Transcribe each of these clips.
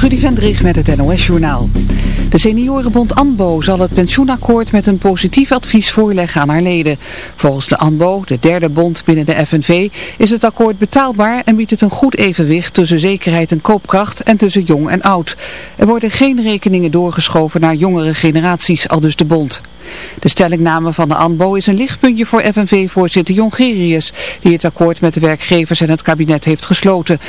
Trudy Vendrig met het NOS-journaal. De seniorenbond ANBO zal het pensioenakkoord met een positief advies voorleggen aan haar leden. Volgens de ANBO, de derde bond binnen de FNV, is het akkoord betaalbaar en biedt het een goed evenwicht tussen zekerheid en koopkracht en tussen jong en oud. Er worden geen rekeningen doorgeschoven naar jongere generaties, al dus de bond. De stellingname van de ANBO is een lichtpuntje voor FNV-voorzitter Jongerius, die het akkoord met de werkgevers en het kabinet heeft gesloten.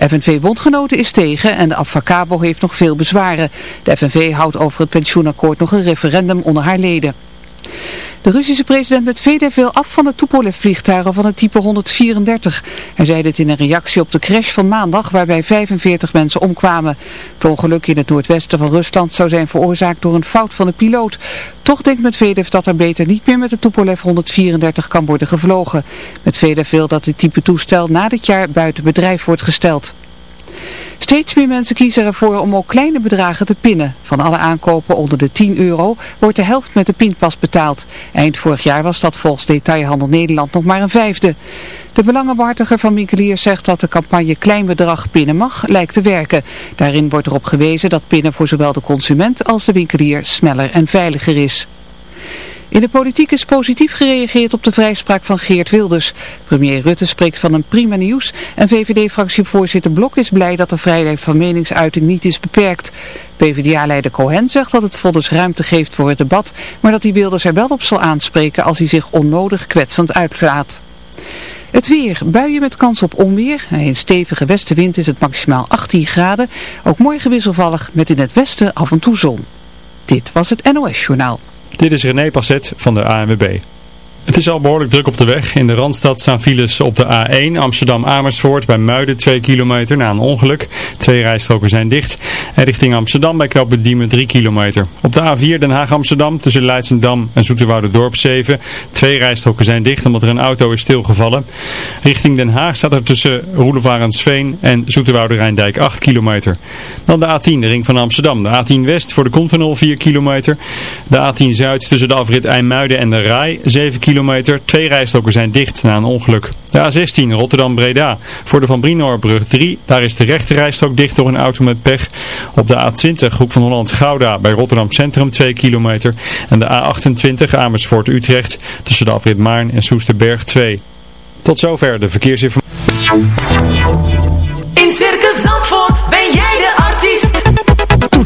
FNV-bondgenoten is tegen en de Avacabo heeft nog veel bezwaren. De FNV houdt over het pensioenakkoord nog een referendum onder haar leden. De Russische president Medvedev wil af van de Tupolev-vliegtuigen van het type 134. Hij zei dit in een reactie op de crash van maandag waarbij 45 mensen omkwamen. Het ongeluk in het noordwesten van Rusland zou zijn veroorzaakt door een fout van de piloot. Toch denkt Medvedev dat er beter niet meer met de Tupolev 134 kan worden gevlogen. Medvedev wil dat dit type toestel na dit jaar buiten bedrijf wordt gesteld. Steeds meer mensen kiezen ervoor om ook kleine bedragen te pinnen. Van alle aankopen onder de 10 euro wordt de helft met de pinpas betaald. Eind vorig jaar was dat volgens Detailhandel Nederland nog maar een vijfde. De belangenbehartiger van winkeliers zegt dat de campagne Klein Bedrag Pinnen Mag lijkt te werken. Daarin wordt erop gewezen dat pinnen voor zowel de consument als de winkelier sneller en veiliger is. In de politiek is positief gereageerd op de vrijspraak van Geert Wilders. Premier Rutte spreekt van een prima nieuws en VVD-fractievoorzitter Blok is blij dat de vrijheid van meningsuiting niet is beperkt. PvdA-leider Cohen zegt dat het Volders ruimte geeft voor het debat, maar dat hij Wilders er wel op zal aanspreken als hij zich onnodig kwetsend uitlaat. Het weer, buien met kans op onweer. In stevige westenwind is het maximaal 18 graden. Ook morgen wisselvallig met in het westen af en toe zon. Dit was het NOS Journaal. Dit is René Passet van de ANWB. Het is al behoorlijk druk op de weg. In de Randstad staan files op de A1 Amsterdam-Amersfoort bij Muiden 2 kilometer na een ongeluk. Twee rijstroken zijn dicht. En richting Amsterdam bij knooppunt Diemen 3 kilometer. Op de A4 Den Haag-Amsterdam tussen Leidsendam en Dorp 7. Twee rijstroken zijn dicht omdat er een auto is stilgevallen. Richting Den Haag staat er tussen Roelevarensveen en Zoeterwoude Rijndijk 8 kilometer. Dan de A10, de ring van Amsterdam. De A10 West voor de Continental 4 kilometer. De A10 Zuid tussen de afrit IJmuiden en de Rai 7 kilometer kilometer. Twee rijstokken zijn dicht na een ongeluk. De A16 Rotterdam-Breda. Voor de Van Brinoorbrug 3. Daar is de rechte rijstok dicht door een auto met pech. Op de A20 Hoek van Holland-Gouda bij Rotterdam Centrum 2 kilometer. En de A28 Amersfoort-Utrecht tussen de afrit Maarn en Soesterberg 2. Tot zover de verkeersinformatie.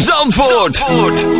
Zandvoort. Zandvoort.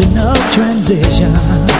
emotional transition.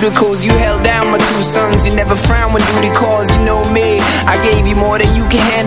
You held down my two sons. You never frown when duty calls. You know me. I gave you more than you can handle,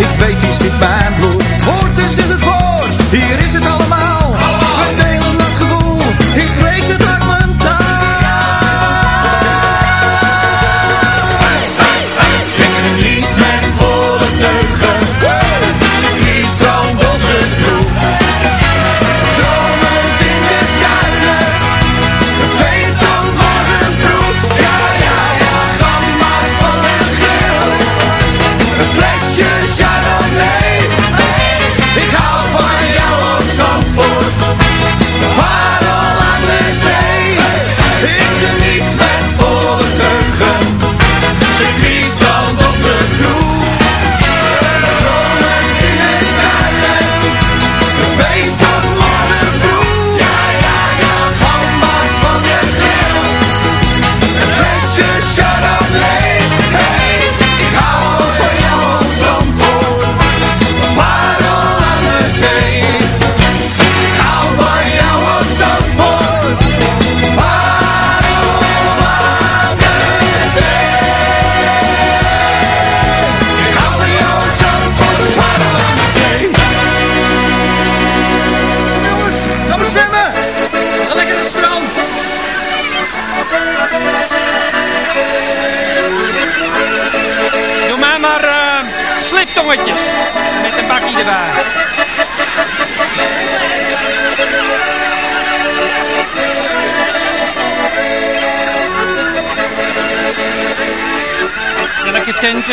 Ik weet, die zit mijn bloed. Hoort is in het woord, hier is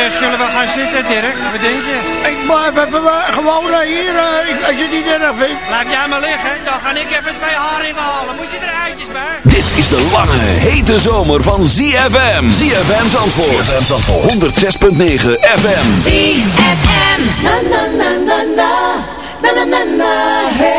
Eh, zullen we gaan zitten, Dirk? Wat denk je? Ik blijf gewoon eh, hier, eh, als je niet erg vindt. Laat jij maar liggen, dan ga ik even twee haringen halen. Moet je er eitjes bij? Dit is de lange, hete zomer van ZFM. ZFM Zandvoort. ZFM Zandvoort. 106.9 FM. ZFM. Na na na na na. Na na na na.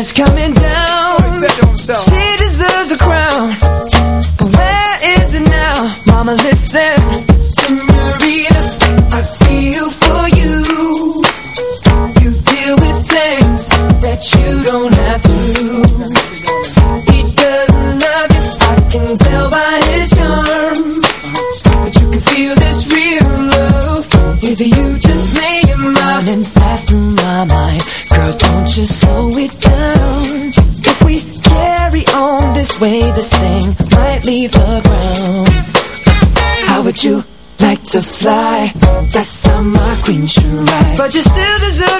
is coming down. She deserves a crown. But where is it now? Mama, listen. but you still deserve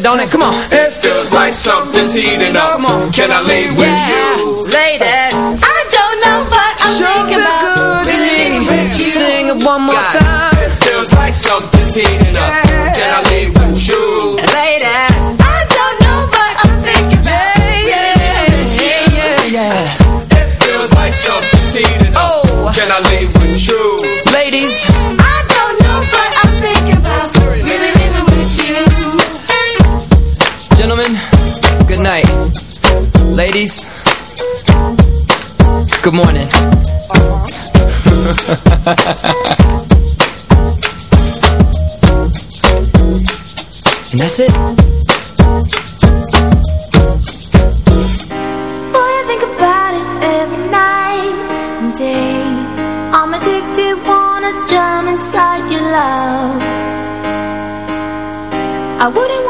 it, don't it? Come on. It feels like something's heating up. Come on. Can I lay with yeah, you? Lay that Good morning. and that's it. Boy, I think about it every night and day. I'm addicted, wanna jump inside your love. I wouldn't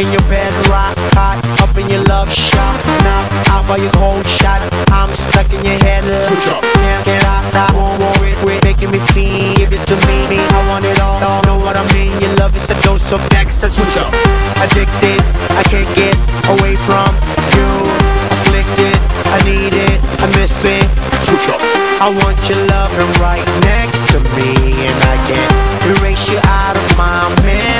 in your bed, rock hot, up in your love shot. Now, out by your cold shot, I'm stuck in your head. Switch up. Can't get out, I won't worry, quit making me feel. Give it to me, I want it all, all. Know what I mean? Your love is a dose of ecstasy. Switch up. Addicted, I can't get away from you. Afflicted, I need it, I miss it. Switch up. I want your loving right next to me, and I can't erase you out of my memory.